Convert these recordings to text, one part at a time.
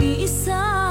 Iisa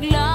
Love.